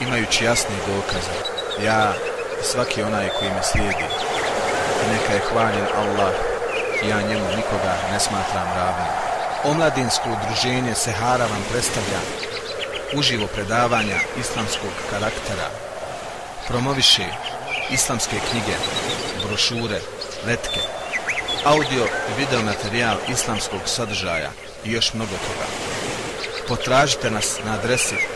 imajući jasne dokaze, ja i svaki onaj koji me slijedi. I neka je hvaljen Allah, ja njemu nikoga ne smatram ravnim. Omladinsko udruženje Sehara vam predstavlja uživo predavanja islamskog karaktera, promoviše islamske knjige, brošure, letke, audio i video materijal islamskog sadržaja i još mnogo toga. Potražite nas na adresi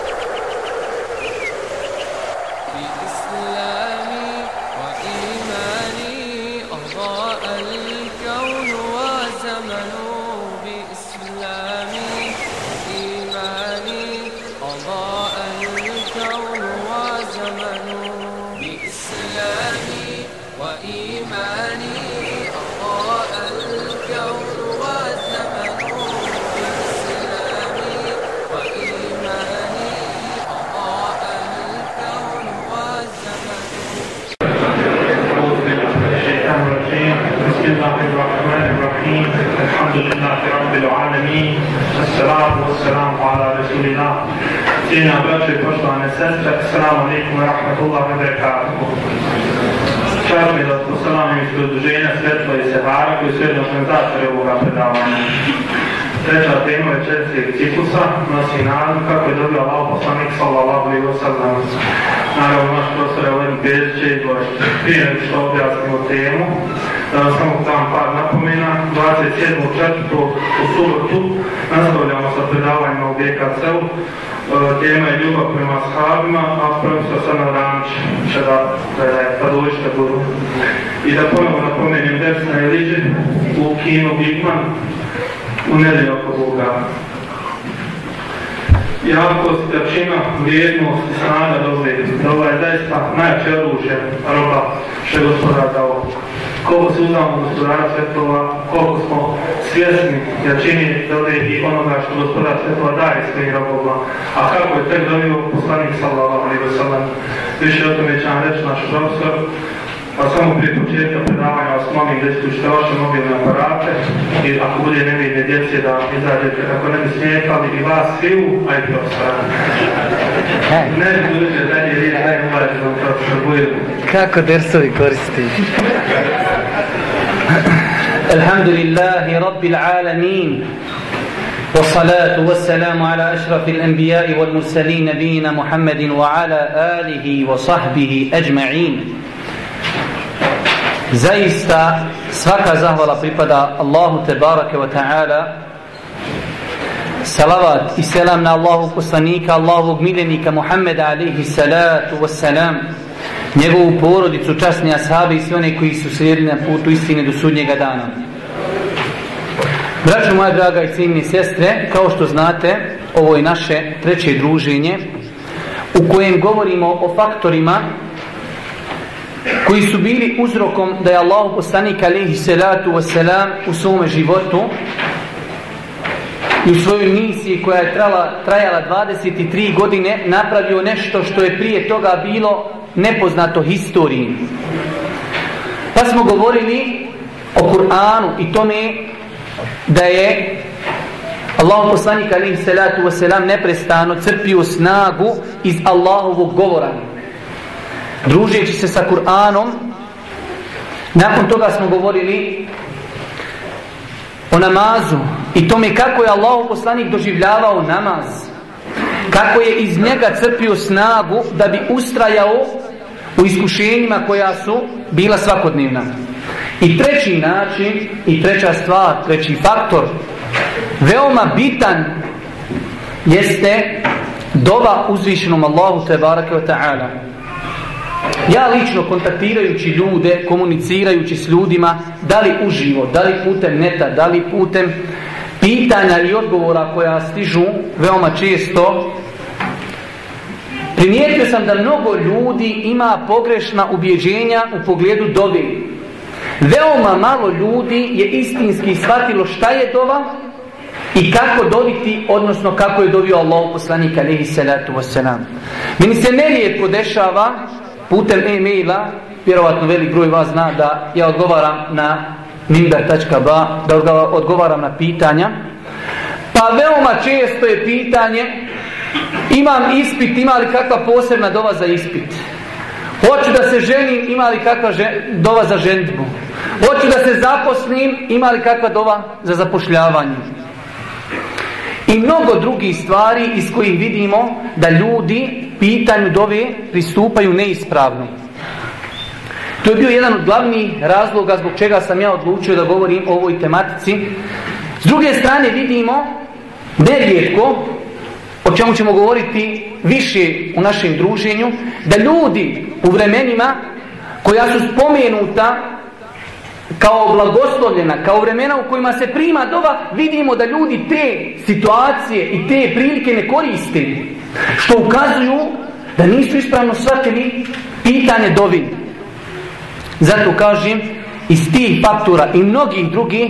Cijenja braće i poštovane sestre, Assalamu alaikum wa rahmatullahi wa barakatuhu. Čast mi da poselam iz udruženja Svetla i Sehara koji su jedno organizatori ovoga predavanja. Treća tema večerskog ciklusa nosi naziv kako je dobio Allah poslanik sallallahu alaihi wa sallam. Naravno, naš profesor Elen Bezić će izgošiti. Prije što objasnimo temu, da vam samo dam par napomena. 27.4. u subotu nastavljamo sa predavanjima u BKC-u. Tema je ljubav prema shabima, a profesor Sana Ranić će da predaje, budu. I da ponovno napomenem desna je liđe u kinu Bigman u nedelju oko Boga jakost, jačina, vrijednost i snaga dolazi. Da ovo je zaista najjače oružje roba što je gospodar dao. Koliko se uznamo gospodara svjetova, koliko smo svjesni jačini dobe i onoga što gospodar svjetova daje svojim robovima. A kako je tek donio poslanik sallallahu alaihi wa sallam. Više o tome će nam reći naš profesor. Pa samo prije početka predavanja vas molim da isključite vaše mobilne aparate i ako bude nevidne djece da izađete kako ne bi smijetali i vas sviju, a i profesora. Ne bi duže dalje riječ, ne uvaženom profesor Bujevu. Kako dersovi koristi? الحمد لله رب العالمين والصلاة والسلام على أشرف الأنبياء والمرسلين نبينا محمد وعلى آله وصحبه أجمعين. زيستا سفاك زهر لطيفدا الله تبارك وتعالى. سلوات السلام الله قصنيك الله قميلنيك محمد عليه السلام والسلام. Njegovu porodicu, časni ashabi i sve one koji su slijedili na putu istine do sudnjega dana. Braćo moja draga i cijenine sestre, kao što znate, ovo je naše treće druženje u kojem govorimo o faktorima koji su bili uzrokom da je Allah poslanik alaihi salatu wasalam u svome životu i u svojoj misiji koja je trajala, trajala 23 godine napravio nešto što je prije toga bilo nepoznato historiji. Pa smo govorili o Kur'anu i tome da je Allah poslanik alaihi salatu wasalam neprestano crpio snagu iz Allahovog govora družeći se sa Kur'anom nakon toga smo govorili o namazu i tome kako je Allah poslanik doživljavao namaz kako je iz njega crpio snagu da bi ustrajao u iskušenjima koja su bila svakodnevna. I treći način i treća stvar, treći faktor veoma bitan jeste dova uzvišenom Allahu te barake wa ta'ala. Ja lično kontaktirajući ljude, komunicirajući s ljudima, da li uživo, da li putem neta, da li putem pitanja i odgovora koja stižu veoma često, primijetio sam da mnogo ljudi ima pogrešna ubjeđenja u pogledu dobi. Veoma malo ljudi je istinski shvatilo šta je dova i kako dobiti, odnosno kako je dobio Allah poslanik alaihi salatu wasalam. Meni se nerijetko dešava putem e-maila, vjerovatno velik broj vas zna da ja odgovaram na mimber.ba, da odgovaram na pitanja. Pa veoma često je pitanje imam ispit, ima li kakva posebna dova za ispit? Hoću da se ženim, ima li kakva žen, dova za ženitbu? Hoću da se zaposlim, ima li kakva dova za zapošljavanje? I mnogo drugih stvari iz kojih vidimo da ljudi pitanju dove pristupaju neispravno. To je bio jedan od glavnih razloga zbog čega sam ja odlučio da govorim o ovoj tematici. S druge strane vidimo nerijetko, o čemu ćemo govoriti više u našem druženju, da ljudi u vremenima koja su spomenuta kao blagoslovljena, kao vremena u kojima se prima dova, vidimo da ljudi te situacije i te prilike ne koriste. Što ukazuju da nisu ispravno shvatili pitanje dovi. Zato kažem, iz tih faktora i mnogih drugih,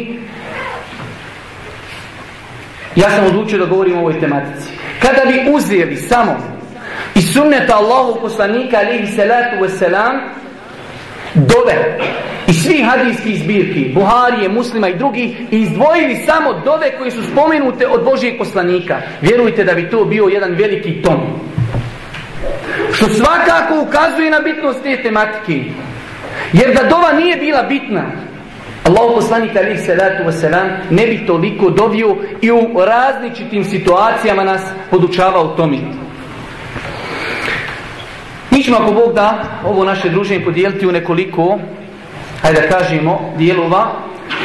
ja sam odlučio da govorim o ovoj tematici. Kada bi uzeli samo i sunneta Allahu poslanika alihi salatu wasalam, dove i svi hadijski zbirki, Buharije, muslima i drugi, izdvojili samo dove koji su spomenute od Božijeg poslanika. Vjerujte da bi to bio jedan veliki tom. Što svakako ukazuje na bitnost te tematike. Jer da dova nije bila bitna, Allah poslanik alih salatu wasalam ne bi toliko dovio i u različitim situacijama nas podučavao tome. Mi ćemo ako Bog da ovo naše druženje podijeliti u nekoliko, hajde da kažemo, dijelova.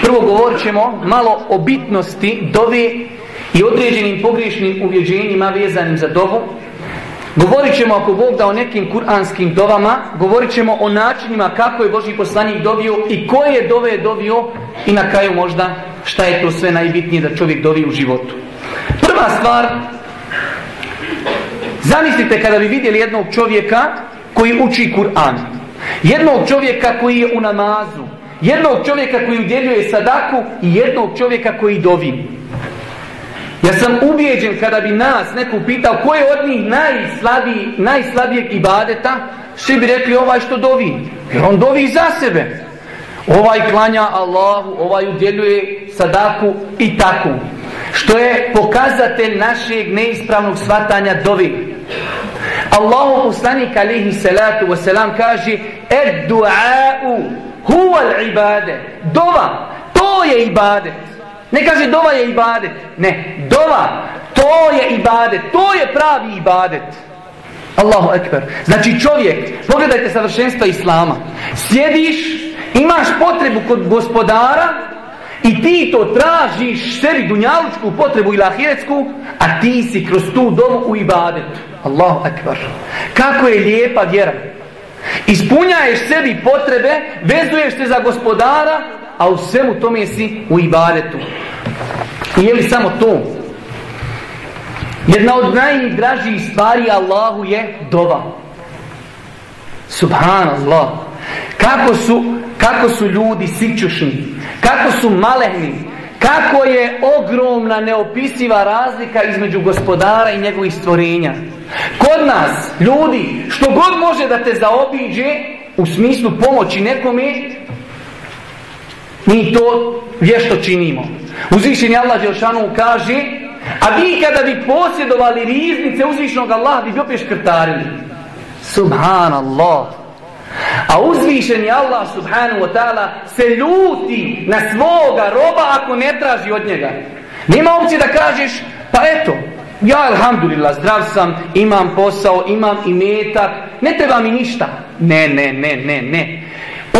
Prvo govorit ćemo malo o bitnosti dove i određenim pogriješnim uvjeđenjima vezanim za dovu. Govorit ćemo ako Bog da o nekim kuranskim dovama, govorit ćemo o načinima kako je Boži poslanik dobio i koje je dove dovio i na kraju možda šta je to sve najbitnije da čovjek dovi u životu. Prva stvar, zamislite kada bi vidjeli jednog čovjeka koji uči Kur'an, jednog čovjeka koji je u namazu, jednog čovjeka koji udjeljuje sadaku i jednog čovjeka koji dovi. Ja sam ubijeđen kada bi nas neko pitao ko je od njih najslabiji, najslabijeg ibadeta, svi bi rekli ovaj što dovi. Jer on dovi za sebe. Ovaj klanja Allahu, ovaj udjeljuje sadaku i tako. Što je pokazatelj našeg neispravnog svatanja dovi. Allahu poslanik alihi salatu wasalam kaže Ed du'a'u huwa ibade. Dova, to je ibadet. Ne kaže dova je ibadet. Ne, dova, to je ibadet. To je pravi ibadet. Allahu ekber. Znači čovjek, pogledajte savršenstva Islama. Sjediš, imaš potrebu kod gospodara i ti to tražiš sebi dunjalučku potrebu ili ahiretsku, a ti si kroz tu dovu u ibadet. Allahu ekber. Kako je lijepa vjera. Ispunjaješ sebi potrebe, vezuješ se za gospodara, a u svemu tome si u ibadetu. I je li samo to? Jedna od najdražijih stvari Allahu je dova. Subhanallah. Kako su, kako su ljudi sićušni, kako su malehni, kako je ogromna neopisiva razlika između gospodara i njegovih stvorenja. Kod nas, ljudi, što god može da te zaobiđe u smislu pomoći nekome, Mi to vješto činimo. Uzvišeni Allah Đelšanu kaže, a vi kada bi posjedovali riznice uzvišenog Allaha, bi bi opet škrtarili. Subhanallah. A uzvišeni Allah subhanahu wa ta'ala se ljuti na svoga roba ako ne traži od njega. Nima opcije da kažeš, pa eto, ja alhamdulillah zdrav sam, imam posao, imam imetak, ne treba mi ništa. Ne, ne, ne, ne, ne.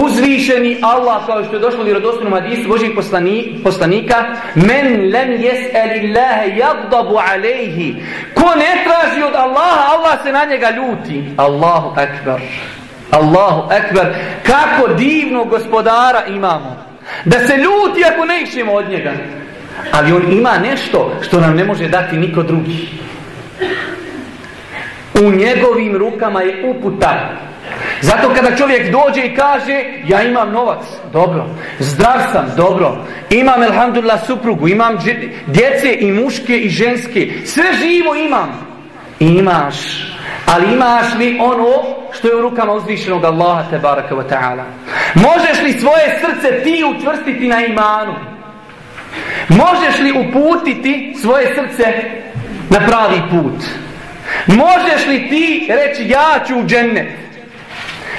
Uzvišeni Allah, kao što je došlo u vjerodostojnom hadisu Božih poslani, poslanika, men lem jes'elillahe jagdabu alejhi. Ko ne traži od Allaha, Allah se na njega ljuti. Allahu akbar. Allahu ekber, kako divno gospodara imamo. Da se ljuti ako ne išemo od njega. Ali on ima nešto što nam ne može dati niko drugi. U njegovim rukama je uputa. Zato kada čovjek dođe i kaže ja imam novac, dobro, zdrav sam, dobro, imam elhamdulillah suprugu, imam djece i muške i ženske, sve živo imam. Imaš, ali imaš li ono što je u rukama uzvišenog Allaha te baraka wa ta'ala? Možeš li svoje srce ti učvrstiti na imanu? Možeš li uputiti svoje srce na pravi put? Možeš li ti reći ja ću u džennet?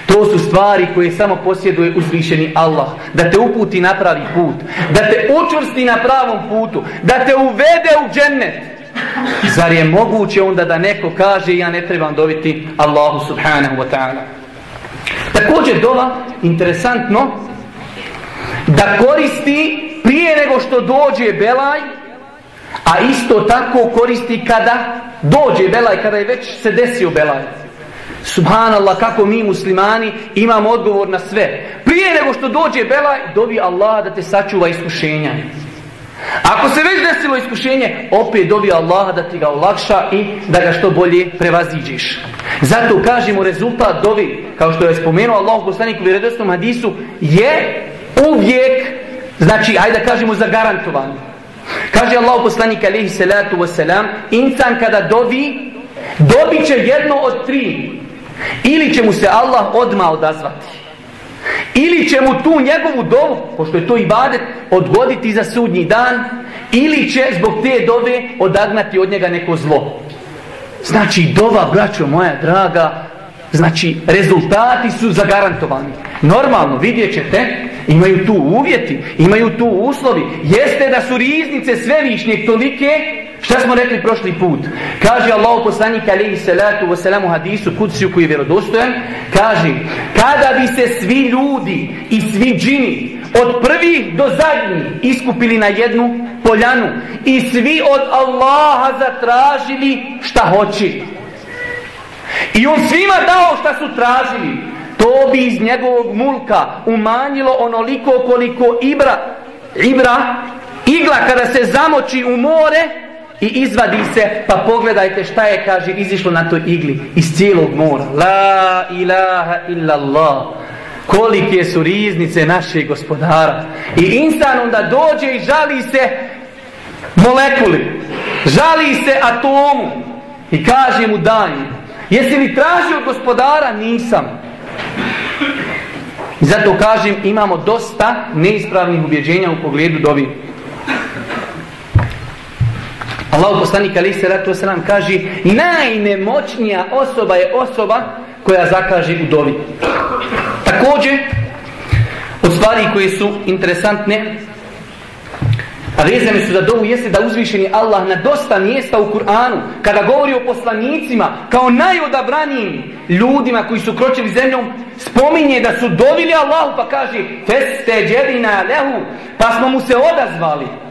To su stvari koje samo posjeduje uzvišeni Allah. Da te uputi na pravi put. Da te učvrsti na pravom putu. Da te uvede u džennet. Zar je moguće onda da neko kaže ja ne trebam dobiti Allahu subhanahu wa ta'ala. Također dova, interesantno, da koristi prije nego što dođe belaj, a isto tako koristi kada dođe belaj, kada je već se desio belaj. Subhanallah, kako mi muslimani imamo odgovor na sve. Prije nego što dođe belaj, dovi Allah da te sačuva iskušenja. Ako se već desilo iskušenje, opet dovi Allah da ti ga olakša i da ga što bolje prevaziđeš. Zato kažemo rezultat dovi, kao što je spomenuo Allah u poslaniku u vjerodostom hadisu, je uvijek, znači, ajde da kažemo, zagarantovan. Kaže Allah u poslaniku alaihi salatu wasalam, insan kada dovi, dobit će jedno od tri. Ili će mu se Allah odma odazvati. Ili će mu tu njegovu dovu, pošto je to ibadet, odgoditi za sudnji dan, ili će zbog te dove odagnati od njega neko zlo. Znači, dova, braćo moja draga, znači, rezultati su zagarantovani. Normalno, vidjet ćete, imaju tu uvjeti, imaju tu uslovi. Jeste da su riznice svevišnjeg tolike, Šta smo rekli prošli put? Kaže Allah poslanik alaihi salatu wa u hadisu kuciju koji je vjerodostojan. Kaže, kada bi se svi ljudi i svi džini od prvih do zadnjih iskupili na jednu poljanu i svi od Allaha zatražili šta hoće. I on svima dao šta su tražili. To bi iz njegovog mulka umanjilo onoliko koliko ibra, ibra, igla kada se zamoči u more, i izvadi se, pa pogledajte šta je, kaže, izišlo na toj igli iz cijelog mora. La ilaha illallah. Kolike su riznice našeg gospodara. I insan onda dođe i žali se molekuli. Žali se atomu. I kaže mu daj. Jesi li tražio gospodara? Nisam. I zato kažem, imamo dosta neispravnih ubjeđenja u pogledu dovi. Allah poslanik ali se ratu selam kaže najnemoćnija osoba je osoba koja zakaže u dovi. Također od stvari koje su interesantne a vezane su za dovu jeste da uzvišeni Allah na dosta mjesta u Kur'anu kada govori o poslanicima kao najodabranijim ljudima koji su kročili zemljom spominje da su dovili Allahu pa kaže feste džedina lehu pa smo mu se odazvali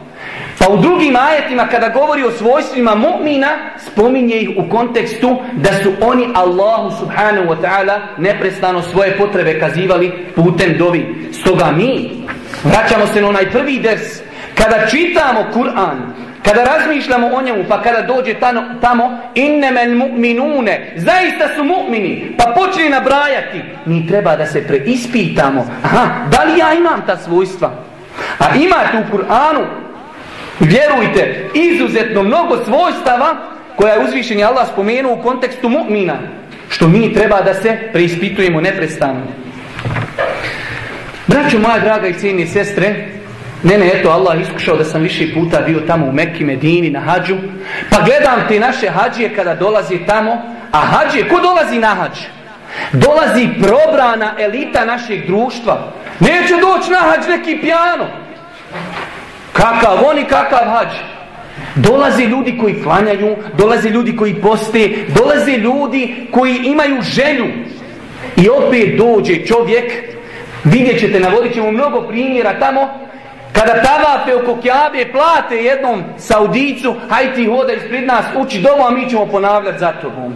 Pa u drugim ajetima kada govori o svojstvima mu'mina, spominje ih u kontekstu da su oni Allahu subhanahu wa ta'ala neprestano svoje potrebe kazivali putem dovi. Stoga mi, vraćamo se na onaj prvi ders, kada čitamo Kur'an, kada razmišljamo o njemu, pa kada dođe tamo, tamo innemel mu'minune, zaista su mu'mini, pa počne nabrajati, mi treba da se preispitamo, aha, da li ja imam ta svojstva? A imate u Kur'anu Vjerujte, izuzetno mnogo svojstava koja je uzvišen Allah spomenuo u kontekstu mu'mina, što mi treba da se preispitujemo neprestano. Braćo moja draga i cijeni sestre, mene eto Allah iskušao da sam više puta bio tamo u Mekki, Medini, na hađu, pa gledam te naše hađije kada dolazi tamo, a hađije, ko dolazi na hađ? Dolazi probrana elita našeg društva. Neće doći na hađ neki pijano. Kakav oni, kakav hađ. Dolaze ljudi koji klanjaju, dolaze ljudi koji poste, dolaze ljudi koji imaju želju. I opet dođe čovjek, vidjet ćete, navodit ćemo mnogo primjera tamo, kada tavape oko kjabe plate jednom saudicu, hajde ti hoda ispred nas, uči doma, a mi ćemo ponavljati za tobom.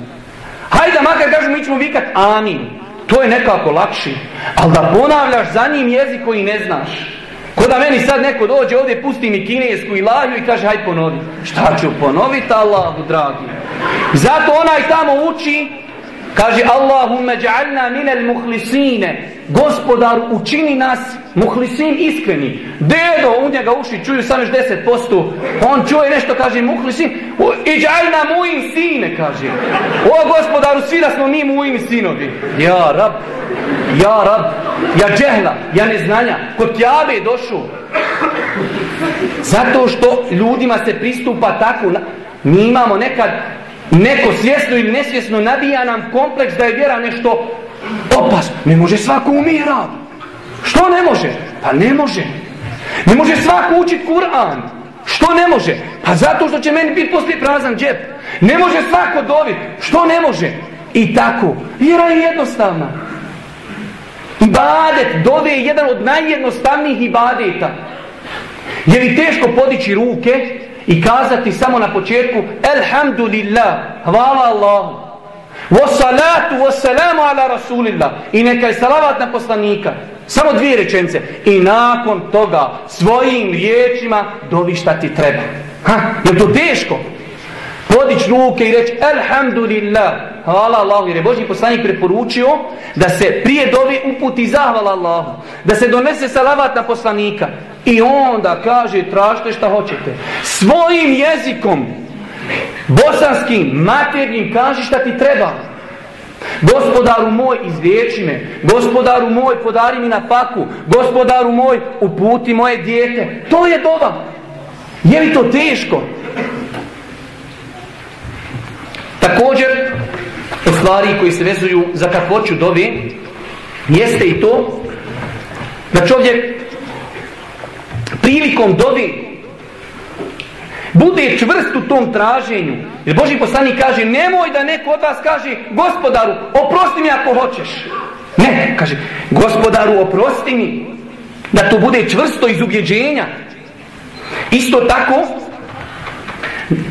Hajde, makar kažu, mi ćemo vikat amin. To je nekako lakši. Ali da ponavljaš za njim jezik koji ne znaš. Ko da meni sad neko dođe ovdje, pusti mi kinesku i i kaže, haj ponovi. Šta ću ponoviti, Allahu dragi? Zato onaj tamo uči, kaže, Allahumme ja'alna minel muhlisine. Gospodar, učini nas muhlisin iskreni. Dedo, u njega uši čuju samo još 10%. On čuje nešto, kaže, muhlisin. I ja'alna mujim sine, kaže. O gospodaru, svi da smo mi mujim sinovi. Ja, rab, ja, rab, ja džehla, ja neznanja. Kod tjave došao. Zato što ljudima se pristupa tako. Mi imamo nekad neko svjesno ili nesvjesno nabija nam kompleks da je vjera nešto opasno. Ne može svako umirati. Što ne može? Pa ne može. Ne može svako učiti Kur'an. Što ne može? Pa zato što će meni biti poslije prazan džep. Ne može svako dobit. Što ne može? I tako. Vjera je jednostavna. Ibadet, dove je jedan od najjednostavnijih ibadeta. Je li teško podići ruke i kazati samo na početku Elhamdulillah, hvala Allahu. Wassalatu wassalamu ala rasulillah. I neka je salavat na poslanika. Samo dvije rečence. I nakon toga svojim riječima dovi šta ti treba. Ha? Je to teško? Podić ruke i reći Elhamdulillah. Hvala Allahu. Jer je Boži poslanik preporučio da se prije dovi uputi zahvala Allahu. Da se donese salavat na poslanika. I onda kaže tražite šta hoćete. Svojim jezikom bosanskim, maternim, kaži šta ti treba. Gospodaru moj, izliječi me. Gospodaru moj, podari mi na paku. Gospodaru moj, uputi moje dijete. To je dova. Je li to teško? Također, od stvari koji se vezuju za kakvoću dovi, jeste i to da čovjek prilikom dovi bude čvrst u tom traženju. Jer Boži poslanik kaže, nemoj da neko od vas kaže, gospodaru, oprosti mi ako hoćeš. Ne, kaže, gospodaru, oprosti mi. Da to bude čvrsto iz ubjeđenja. Isto tako,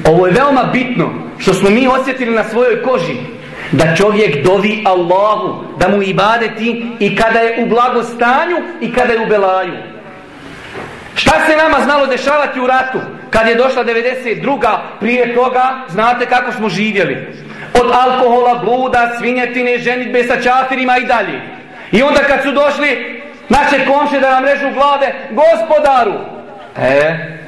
ovo je veoma bitno, što smo mi osjetili na svojoj koži, da čovjek dovi Allahu, da mu ibadeti i kada je u blagostanju i kada je u belaju. Šta se nama znalo dešavati u ratu? Kad je došla 92. prije toga, znate kako smo živjeli. Od alkohola, bluda, svinjetine, ženitbe sa čafirima i dalje. I onda kad su došli naše komše da nam režu glave, gospodaru, e,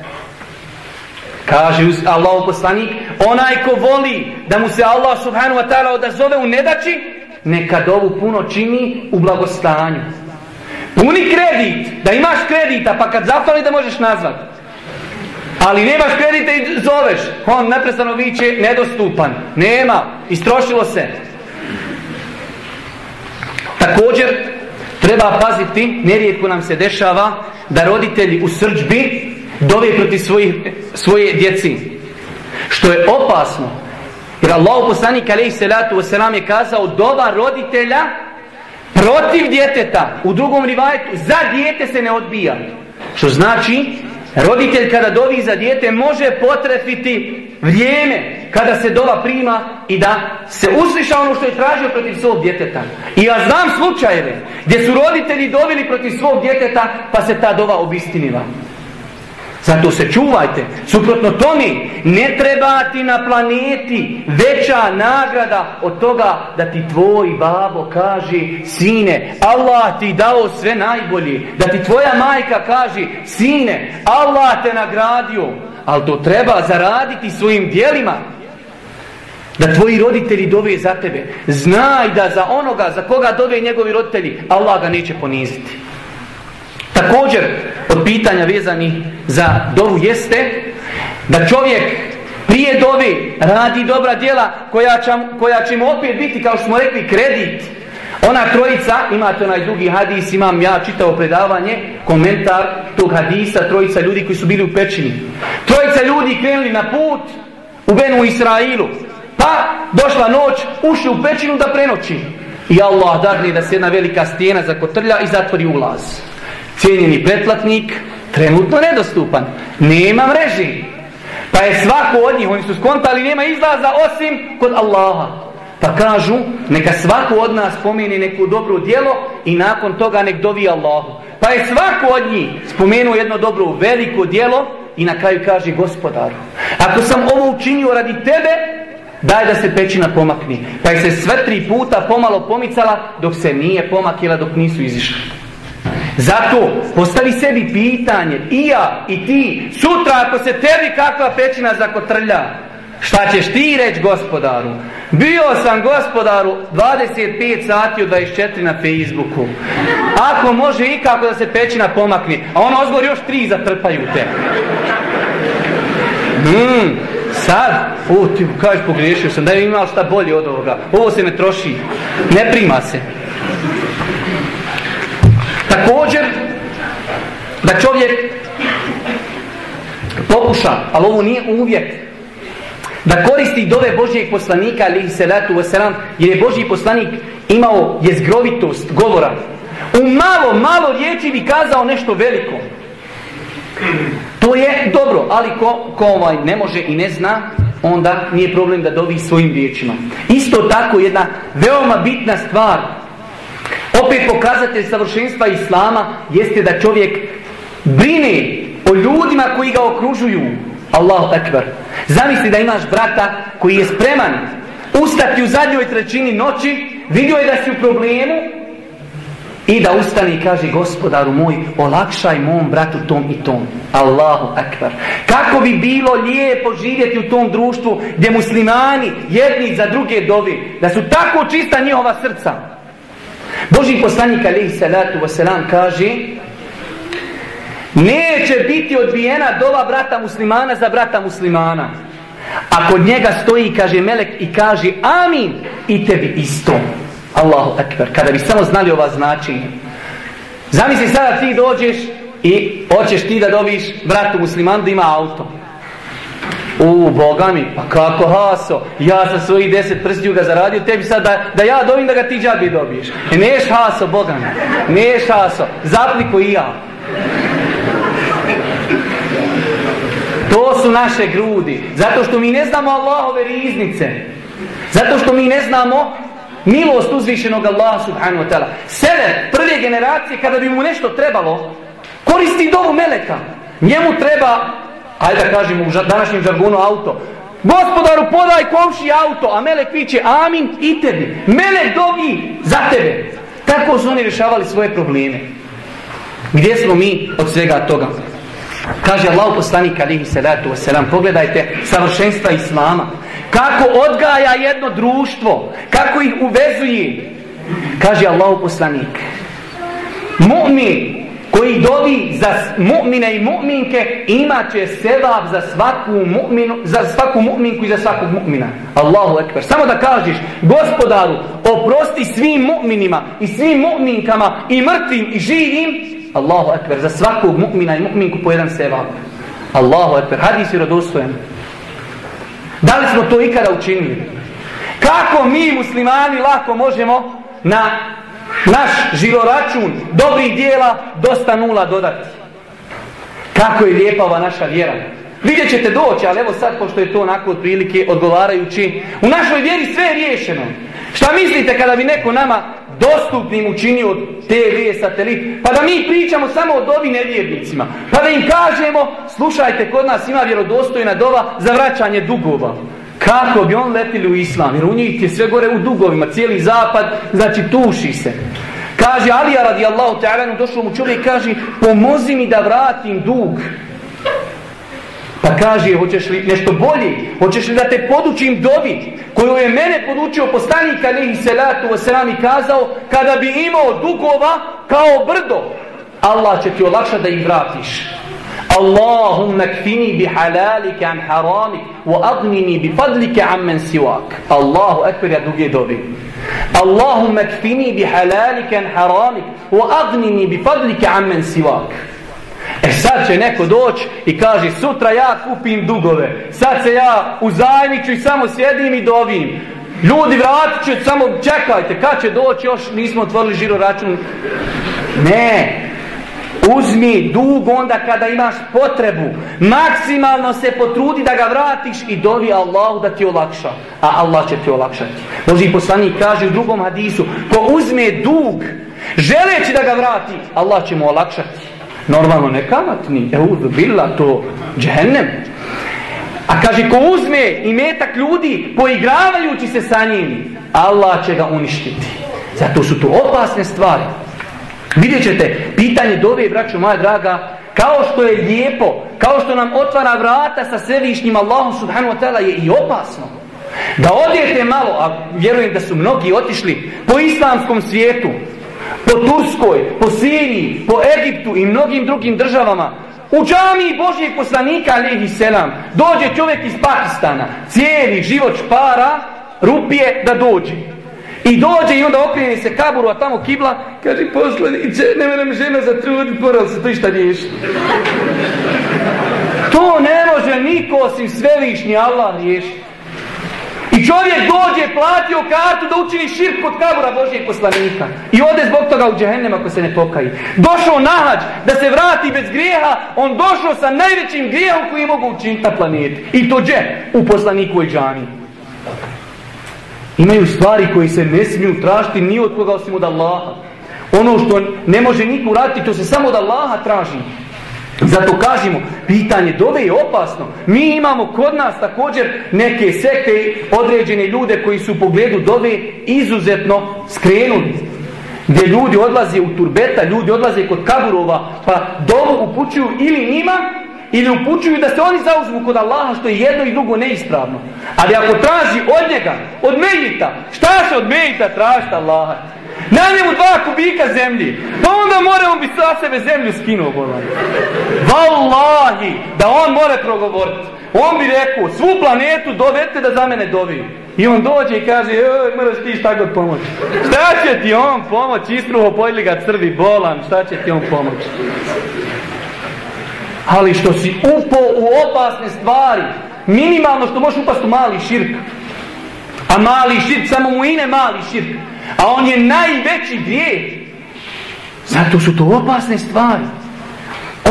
kaže Allah poslanik, onaj ko voli da mu se Allah subhanahu wa ta'ala odazove u nedači, neka dovu puno čini u blagostanju. Puni kredit, da imaš kredita, pa kad zafali da možeš nazvat. Ali nemaš kredita i zoveš. On neprestano viće nedostupan. Nema. Istrošilo se. Također, treba paziti, nerijetko nam se dešava, da roditelji u srđbi dove protiv svojih, svoje djeci. Što je opasno. Jer Allah poslanik alaih salatu wasalam je kazao dova roditelja protiv djeteta u drugom rivajetu za dijete se ne odbija što znači roditelj kada dovi za dijete može potrefiti vrijeme kada se dova prima i da se usliša ono što je tražio protiv svog djeteta i ja znam slučajeve gdje su roditelji dovili protiv svog djeteta pa se ta dova obistinila Zato se čuvajte. Suprotno tome, ne treba ti na planeti veća nagrada od toga da ti tvoj babo kaže, sine, Allah ti dao sve najbolje. Da ti tvoja majka kaže, sine, Allah te nagradio. Ali to treba zaraditi svojim dijelima. Da tvoji roditelji dove za tebe. Znaj da za onoga, za koga dove njegovi roditelji, Allah ga neće poniziti. Također, od pitanja vezani za dovu jeste da čovjek prije dovi radi dobra djela koja će, koja će mu opet biti, kao što smo rekli, kredit. Ona trojica, imate onaj drugi hadis, imam ja čitao predavanje, komentar tog hadisa, trojica ljudi koji su bili u pećini. Trojica ljudi krenuli na put u Benu Israilu. Pa došla noć, ušli u pećinu da prenoći. I Allah darni da se jedna velika stijena zakotrlja i zatvori ulaz cijenjeni pretplatnik trenutno nedostupan. Nema mreži. Pa je svako od njih, oni su skontali, nema izlaza osim kod Allaha. Pa kažu, neka svako od nas spomeni neko dobro djelo i nakon toga nek dovi Allahu. Pa je svako od njih spomenuo jedno dobro veliko djelo i na kraju kaže gospodaru. Ako sam ovo učinio radi tebe, daj da se pećina pomakni. Pa je se sve tri puta pomalo pomicala dok se nije pomakila dok nisu izišli. Zato postavi sebi pitanje i ja i ti sutra ako se tebi kakva pećina zakotrlja šta ćeš ti reći gospodaru? Bio sam gospodaru 25 sati od 24 na Facebooku. Ako može ikako da se pećina pomakni a ono ozgor još tri zatrpaju te. Mm, sad o ti kažeš pogriješio sam da je imao šta bolje od ovoga? Ovo se ne troši ne prima se. Također, da čovjek pokuša, ali ovo nije uvjet, da koristi dove Božijeg poslanika, ali salatu wasalam, jer je Božiji poslanik imao jezgrovitost govora. U malo, malo riječi bi kazao nešto veliko. To je dobro, ali ko, ko ovaj ne može i ne zna, onda nije problem da dovi svojim riječima. Isto tako jedna veoma bitna stvar Opet pokazatelj savršenstva Islama jeste da čovjek brine o ljudima koji ga okružuju. Allahu akbar. Zamisli da imaš brata koji je spreman ustati u zadnjoj trećini noći, vidio je da si u problemu i da ustane i kaže gospodaru moj, olakšaj mom bratu tom i tom. Allahu akbar. Kako bi bilo lijepo živjeti u tom društvu gdje muslimani jedni za druge dovi, da su tako čista njihova srca. Boži poslanik alaihi salatu wasalam kaže neće biti odbijena dova brata muslimana za brata muslimana. A kod njega stoji kaže melek i kaže amin i tebi isto. Allahu akbar. Kada bi samo znali ova značenja. Zamisli sada ti dođeš i hoćeš ti da dobiš bratu muslimanu da ima auto. U, Boga mi, pa kako haso, ja sa svojih deset prstiju ga zaradio, tebi sad da, da ja dobim da ga ti džabi dobiješ. E, neš haso, Boga mi, neš haso, zapliku i ja. To su naše grudi, zato što mi ne znamo Allahove riznice, zato što mi ne znamo milost uzvišenog Allaha subhanahu wa ta'ala. Sebe, prve generacije, kada bi mu nešto trebalo, koristi dovu meleka. Njemu treba ajde da kažemo u današnjem žargonu auto, gospodaru podaj komši auto, a melek viće amin i tebi. Melek dobi za tebe. Tako su oni rješavali svoje probleme. Gdje smo mi od svega toga? Kaže Allah poslanik alihi salatu wasalam, pogledajte savršenstva Islama. Kako odgaja jedno društvo, kako ih uvezuje. Kaže Allah poslanik, mu'min koji dovi za mu'mine i mu'minke ima će sevab za svaku mu'minu za svaku mu'minku i za svakog mu'mina. Allahu ekber. Samo da kažeš gospodaru oprosti svim mu'minima i svim mu'minkama i mrtvim i živim. Allahu ekber za svakog mu'mina i mu'minku po jedan sevab. Allahu ekber. Hadis je rodostojen. Da li smo to ikada učinili? Kako mi muslimani lako možemo na naš žiroračun dobrih dijela dosta nula dodati. Kako je lijepa ova naša vjera. Vidjet ćete doći, ali evo sad, pošto je to onako otprilike odgovarajući, u našoj vjeri sve je riješeno. Šta mislite kada bi neko nama dostupnim učinio TV, satelit, pa da mi pričamo samo o dovi nevjernicima, pa da im kažemo, slušajte, kod nas ima vjerodostojna dova za vraćanje dugova. Kako bi on letili u islam? Jer u njih je sve gore u dugovima, cijeli zapad, znači tuši se. Kaže Alija radijallahu ta'ala, došlo mu čovjek kaže, pomozi mi da vratim dug. Pa kaže, hoćeš li nešto bolje? Hoćeš li da te podučim dobit? koju je mene podučio postanika alihi salatu wasalam i kazao, kada bi imao dugova kao brdo, Allah će ti olakšati da ih vratiš. Allahumma kfini bi halalike an haramik wa agnini bi fadlike an men siwak. Allahu ekber ja duge dobi. Allahumma kfini bi halalike an haramik wa agnini bi fadlike an men siwak. E sad će neko doć i kaže sutra ja kupim dugove. Sad se ja uzajmiću i samo sjedim i dovim. Ljudi vratit će, samo čekajte, kad će doći, još nismo otvorili žiro račun. Ne, Uzmi dug onda kada imaš potrebu. Maksimalno se potrudi da ga vratiš i dovi Allahu da ti olakša. A Allah će ti olakšati. Boži poslanik kaže u drugom hadisu, ko uzme dug, želeći da ga vrati, Allah će mu olakšati. Normalno ne kamatni, eudu bila to džehennem. A kaže, ko uzme i metak ljudi, poigravajući se sa njim, Allah će ga uništiti. Zato su to opasne stvari. Vidjet ćete, pitanje dove, braću moja draga, kao što je lijepo, kao što nam otvara vrata sa svevišnjim Allahom subhanahu wa ta'ala je i opasno. Da odijete malo, a vjerujem da su mnogi otišli po islamskom svijetu, po Turskoj, po Siriji, po Egiptu i mnogim drugim državama, u džami Božijeg poslanika, alihi selam, dođe čovjek iz Pakistana, cijeli život špara, rupije da dođe. I dođe i onda okrije se kaburu, a tamo kibla, kaže poslaniće, ne vrem žena za trud, moral se to išta riješiti. To ne može niko osim svevišnji Allah riješiti. I čovjek dođe, platio kartu da učini širk kod kabura Božijeg poslanika. I ode zbog toga u džehennem ako se ne pokaji. Došao nahađ da se vrati bez grijeha, on došao sa najvećim grijehom koji mogu učiniti na planeti. I to dže u poslanikovoj džani. Imaju stvari koji se ne smiju tražiti ni od koga osim od Allaha. Ono što ne može niko uraditi, to se samo od Allaha traži. Zato kažemo, pitanje dove je opasno. Mi imamo kod nas također neke sekte, određene ljude koji su u pogledu dove izuzetno skrenuli. Gdje ljudi odlaze u turbeta, ljudi odlaze kod kaburova, pa dovu upućuju ili njima, ili upućuju da se oni zauzmu kod Allaha što je jedno i drugo neispravno. Ali ako traži od njega, od Mejita, šta se od Mejita tražiti Allaha? Na njemu dva kubika zemlji. Pa onda moramo bi sa sebe zemlju skinuo, bolan. Wallahi, da on more progovoriti. On bi rekao, svu planetu dovete da za mene dovi. I on dođe i kaže, joj, moraš ti šta god pomoći. Šta će ti on pomoći? Istruho, pojeli ga crvi bolan, šta će ti on pomoći? Ali što si upo u opasne stvari, minimalno što možeš upast u mali širk. A mali širk, samo mu ine mali širk. A on je najveći grijeh. Zato su to opasne stvari.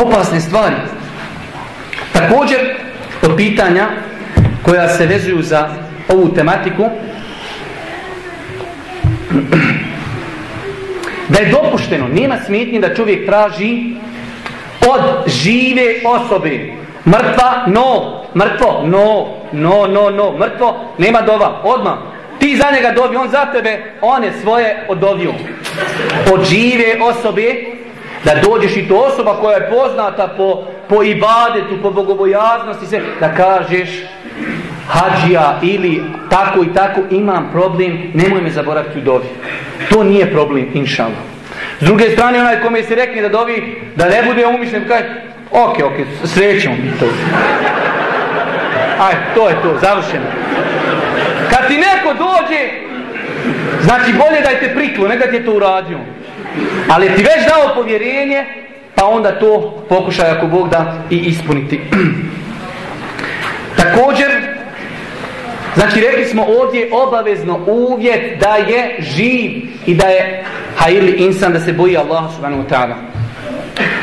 Opasne stvari. Također, to pitanja koja se vezuju za ovu tematiku, da je dopušteno, nema smetnje da čovjek traži od žive osobe. Mrtva, no. Mrtvo, no. No, no, no. Mrtvo, nema dova. Odmah. Ti za njega dobi, on za tebe, on je svoje odovio. Od žive osobe, da dođeš i to osoba koja je poznata po, po ibadetu, po bogobojaznosti, se, da kažeš hađija ili tako i tako, imam problem, nemoj me zaboraviti u dovi. To nije problem, inšalno. S druge strane, onaj kome se rekne da dovi, da ne bude umišljen, kaj, ok, ok, srećemo mi to. Aj, to je to, završeno. Kad ti neko dođe, znači bolje da je te priklo, ne da ti je to uradio. Ali ti već dao povjerenje, pa onda to pokušaj ako Bog da i ispuniti. Također, znači rekli smo ovdje obavezno uvjet da je živ i da je hajili insan da se boji Allah subhanahu wa ta'ala.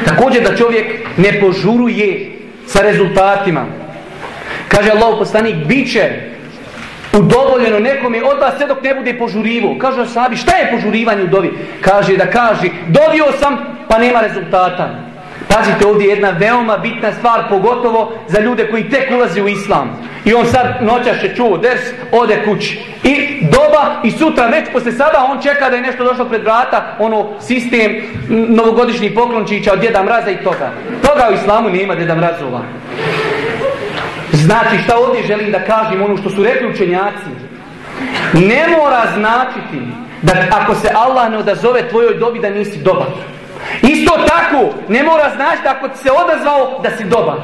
Također da čovjek ne požuruje sa rezultatima. Kaže Allah poslanik, bit će udovoljeno nekome od vas sve dok ne bude požurivo. Kaže sabi, šta je požurivanje u dovi? Kaže da kaže, dovio sam pa nema rezultata. Pazite ovdje jedna veoma bitna stvar, pogotovo za ljude koji tek ulaze u islam. I on sad noćaše čuo ders, ode kući. I doba i sutra već posle sada on čeka da je nešto došlo pred vrata, ono sistem novogodišnji poklončića od djeda mraza i toga. Toga u islamu nema djeda mrazova. Znači šta ovdje želim da kažem, ono što su rekli učenjaci, ne mora značiti da ako se Allah ne odazove tvojoj dobi da nisi dobar. Isto tako, ne mora značiti ako ti se odazvao da si dobar.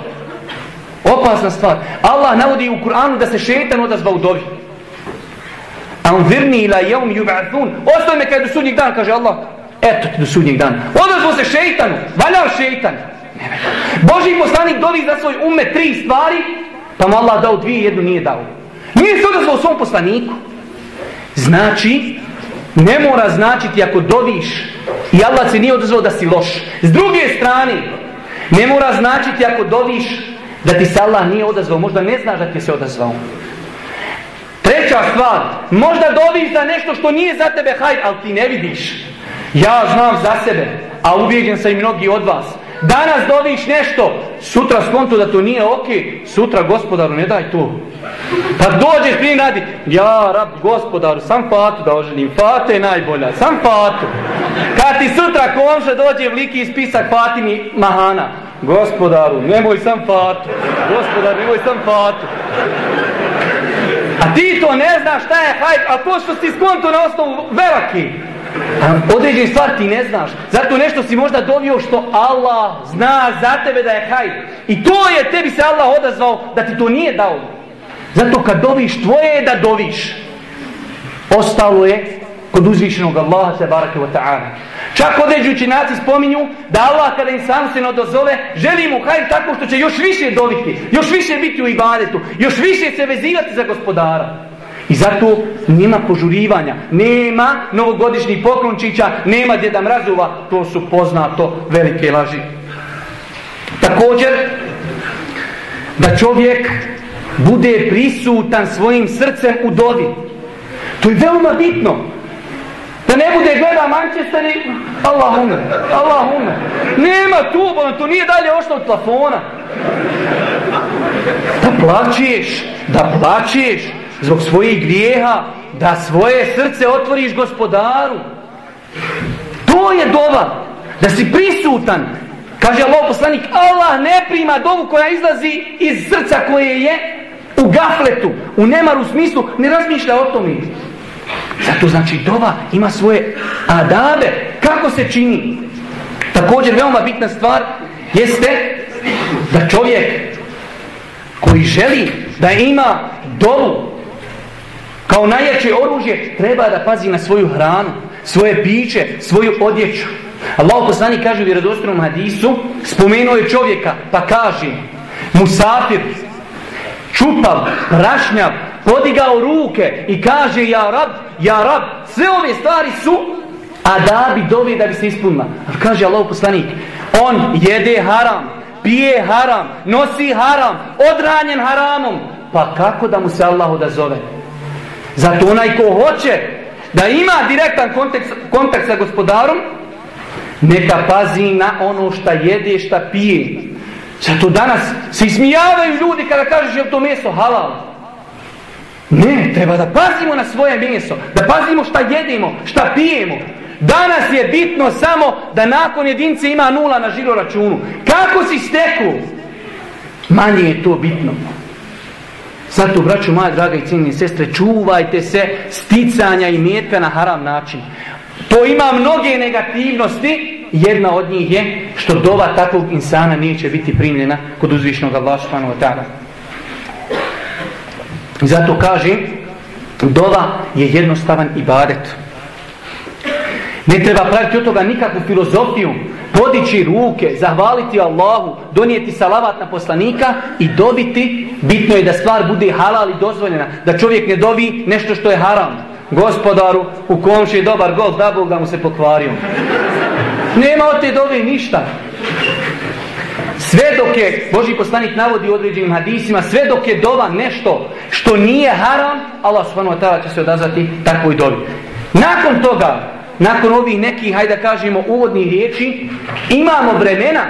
Opasna stvar. Allah navodi u Kur'anu da se šetan odazvao u dobi. A ila jeum yub'athun. Ostoj me kada do sudnjeg dana, kaže Allah. Eto ti do sudnjeg dana. Odazvao se šeitanu. Valjao šeitan. Boži poslanik dovi za svoj ume tri stvari Pa mu Allah dao dvije, jednu nije dao. Nije se odazvao svom poslaniku. Znači, ne mora značiti ako doviš i Allah se nije odazvao da si loš. S druge strane, ne mora značiti ako doviš da ti se Allah nije odazvao. Možda ne znaš da ti se odazvao. Treća stvar, možda doviš za nešto što nije za tebe hajr, ali ti ne vidiš. Ja znam za sebe, a ubijeđen sam i mnogi od vas. Danas doviš nešto, sutra skonto da to nije ok, sutra gospodaru ne daj to. Pa dođeš prije radi, ja rab gospodaru, sam fatu da oženim, fata je najbolja, sam fatu. Kad ti sutra komša dođe vliki ispisak fatini mahana, gospodaru, nemoj sam fatu, gospodaru, nemoj sam fatu. A ti to ne znaš šta je hajt, a to što si skonto na osnovu veliki. A određen stvar ti ne znaš. Zato nešto si možda dovio što Allah zna za tebe da je hajr. I to je tebi se Allah odazvao da ti to nije dao. Zato kad doviš, tvoje je da doviš. Ostalo je kod uzvišenog Allaha se barake wa ta'ala. Čak određujući naci spominju da Allah kada im sam se odozove, želi mu hajr tako što će još više doviti, još više biti u ibadetu, još više se vezivati za gospodara. I zato nema požurivanja, nema novogodišnjih poklončića, nema djeda mrazova, to su poznato velike laži. Također, da čovjek bude prisutan svojim srcem u dovi. To je veoma bitno. Da ne bude gleda Manchester i Allah umre, Allah umre. Nema tu, ono, to nije dalje ošlo od plafona. Da plaćeš, da plaćeš zbog svojih grijeha, da svoje srce otvoriš gospodaru. To je dova, da si prisutan. Kaže Allah poslanik, Allah ne prima dovu koja izlazi iz srca koje je u gafletu, u nemaru smislu, ne razmišlja o tome. Zato znači dova ima svoje adabe. Kako se čini? Također veoma bitna stvar jeste da čovjek koji želi da ima dovu kao najjače oružje treba da pazi na svoju hranu, svoje piće, svoju odjeću. Allah poslani kaže u vjerodostojnom hadisu, spomenuo je čovjeka pa kaže Musafir, čupav, prašnjav, podigao ruke i kaže ja rab, ja rab, sve ove stvari su a da bi dovi da bi se ispunila. Ali kaže Allah poslanik, on jede haram, pije haram, nosi haram, odranjen haramom, pa kako da mu se Allah odazove? Zato onaj ko hoće da ima direktan kontakt, kontakt sa gospodarom, neka pazi na ono šta jede, šta pije. Zato danas se ismijavaju ljudi kada kažeš je to meso halal. Ne, treba da pazimo na svoje meso, da pazimo šta jedemo, šta pijemo. Danas je bitno samo da nakon jedince ima nula na žiro računu. Kako si stekao? Manje je to bitno. Zato, braću moja draga i cijenine sestre, čuvajte se sticanja i mjetka na haram način. To ima mnoge negativnosti. Jedna od njih je što dova takvog insana neće biti primljena kod uzvišnog Allah subhanahu wa ta'ala. Zato kažem, dova je jednostavan ibadet. Ne treba praviti od toga nikakvu filozofiju, podići ruke, zahvaliti Allahu, donijeti salavat na poslanika i dobiti, bitno je da stvar bude halal i dozvoljena, da čovjek ne dovi nešto što je haram. Gospodaru, u komši je dobar gol, da Bog da mu se pokvario. Nema od te dove ništa. Sve dok je, Boži poslanik navodi u određenim hadisima, sve dok je dova nešto što nije haram, Allah subhanahu wa ta'ala će se odazvati takvoj dovi. Nakon toga, nakon ovih nekih, hajde da kažemo, uvodnih riječi, imamo vremena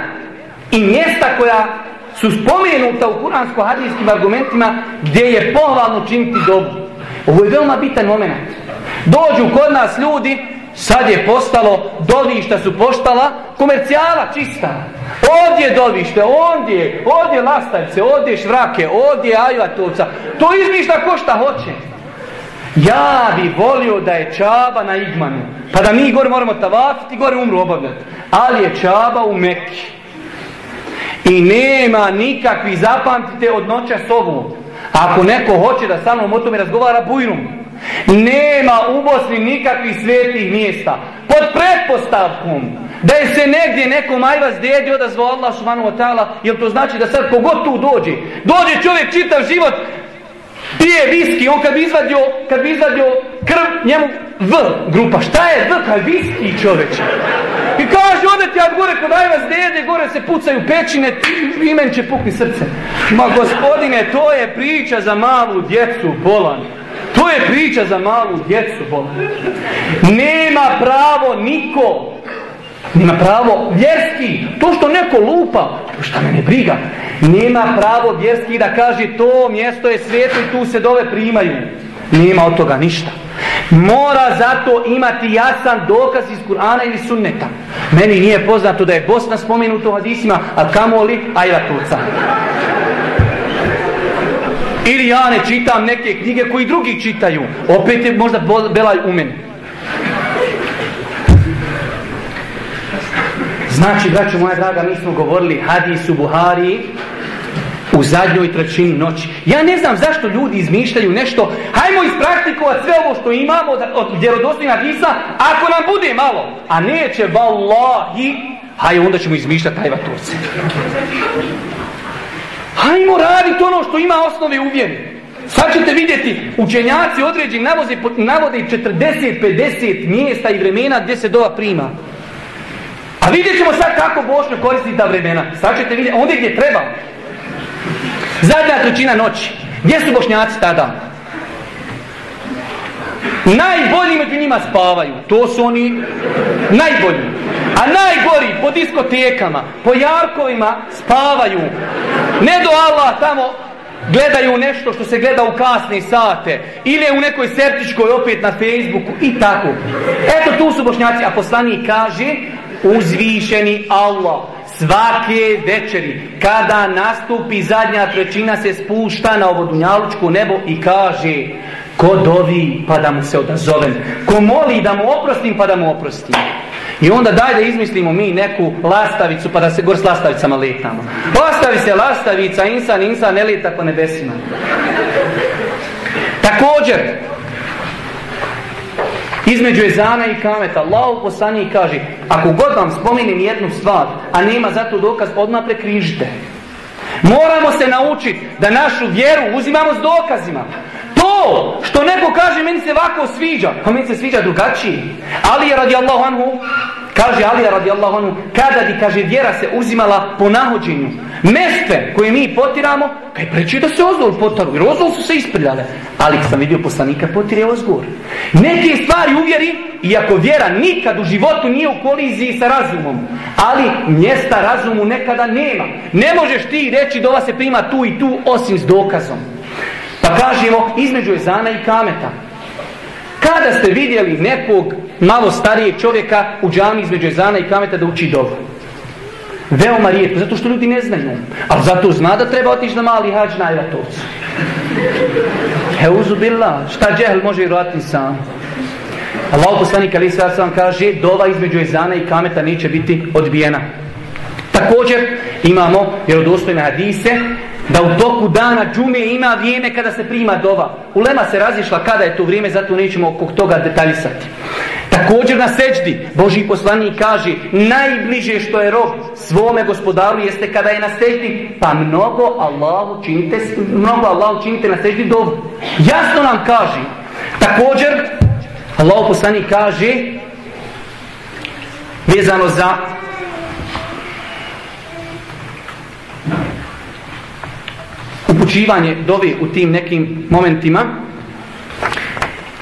i mjesta koja su spomenuta u kuransko-hadijskim argumentima gdje je pohvalno činiti dobu. Ovo je veoma bitan moment. Dođu kod nas ljudi, sad je postalo, dovišta su poštala, komercijala čista. Ovdje dovište, ondje, ovdje lastavce, ovdje švrake, ovdje ajvatovca. To izmišta ko šta hoće. Ja bi volio da je čaba na igmanu. Pa da mi gore moramo tavafiti, gore umru obavljati. Ali je čaba u Mekki. I nema nikakvi zapamtite od noća s ovom. Ako neko hoće da sa mnom o tome razgovara, bujrum. Nema u Bosni nikakvih svetih mjesta. Pod pretpostavkom da je se negdje neko majva dedi odazvao Allah subhanahu wa ta'ala, jel to znači da sad kogod tu dođe, dođe čovjek čitav život, pije viski, on kad bi izvadio, kad bi izvadio krv, njemu V grupa. Šta je V? Kaj viski čoveče. I kaže, ode ti ja gore kod ajva dede, gore se pucaju pećine, ti imen će pukni srce. Ma gospodine, to je priča za malu djecu, bolan. To je priča za malu djecu, bolan. Nema pravo niko Nema pravo vjerski. To što neko lupa, to što me ne briga. Nema pravo vjerski da kaže to mjesto je svijeto i tu se dove primaju. Nema od toga ništa. Mora zato imati jasan dokaz iz Kur'ana ili sunneta. Meni nije poznato da je Bosna spomenuta u hadisima, a kamoli Ajratulca. Ili ja ne čitam neke knjige koji drugi čitaju. Opet je možda belaj u meni. Znači, braću moja draga, mi smo govorili hadisu Buhari u zadnjoj trećini noći. Ja ne znam zašto ljudi izmišljaju nešto. Hajmo ispraktikovati sve ovo što imamo od vjerodostojnih hadisa, ako nam bude malo. A neće, vallahi, hajde onda ćemo izmišljati tajva Turce. Hajmo raditi ono što ima osnove uvjeri. Sad ćete vidjeti, učenjaci određeni navode, navode 40-50 mjesta i vremena gdje se dova prima. A vidjet ćemo sad kako Bošnju koristi ta vremena. Sad ćete vidjeti, ondje gdje treba. Zadnja trećina noći. Gdje su Bošnjaci tada? Najbolji među njima spavaju. To su oni najbolji. A najgori po diskotekama, po jarkovima spavaju. Ne do Allah tamo gledaju nešto što se gleda u kasne sate ili je u nekoj sertičkoj opet na Facebooku i tako. Eto tu su bošnjaci, a poslanik kaže uzvišeni Allah svake večeri kada nastupi zadnja trećina se spušta na ovo dunjalučko nebo i kaže ko dovi pa da mu se odazovem. Ko moli da mu oprostim pa da mu oprostim. I onda daj da izmislimo mi neku lastavicu pa da se gor s lastavicama letamo. Lastavi se lastavica insan insan ne leta po nebesima. Također između ezana i kameta. Allah poslani kaže, ako god vam spomenem jednu stvar, a nema zato dokaz, odmah prekrižite. Moramo se naučiti da našu vjeru uzimamo s dokazima. To što neko kaže, meni se ovako sviđa, a meni se sviđa drugačiji. Ali je radijallahu anhu, kaže Ali je radijallahu anhu, kada bi, kaže, vjera se uzimala po nahođenju. Mestve koje mi potiramo, kaj preći da se ozdol potaru, jer ozgor su se isprljale. Ali sam vidio poslanika potire ozgor. Neke stvari uvjeri, iako vjera nikad u životu nije u koliziji sa razumom, ali mjesta razumu nekada nema. Ne možeš ti reći da ova se prima tu i tu, osim s dokazom. Pa kažemo, između Ezana i Kameta. Kada ste vidjeli nekog malo starijeg čovjeka u džami između Ezana i Kameta da uči dobu? Veoma rijetko, zato što ljudi ne znaju. Ali zato zna da treba otići na mali hađ na Ajvatovcu. Heuzu billah, šta džehl može vjerovati sam? Allah poslanik Ali Sada sam kaže, dova između Ezana i Kameta neće biti odbijena. Također imamo vjerodostojne hadise da u toku dana džume ima vrijeme kada se prima dova. Ulema se razišla kada je to vrijeme, zato nećemo oko toga detaljisati. Također na seđdi, Boži poslanik kaže, najbliže što je rob svome gospodaru jeste kada je na seđdi, pa mnogo Allahu činite, mnogo Allahu činite na seđdi dovu. Jasno nam kaže. Također, Allahu poslanik kaže, vezano za upućivanje dove u tim nekim momentima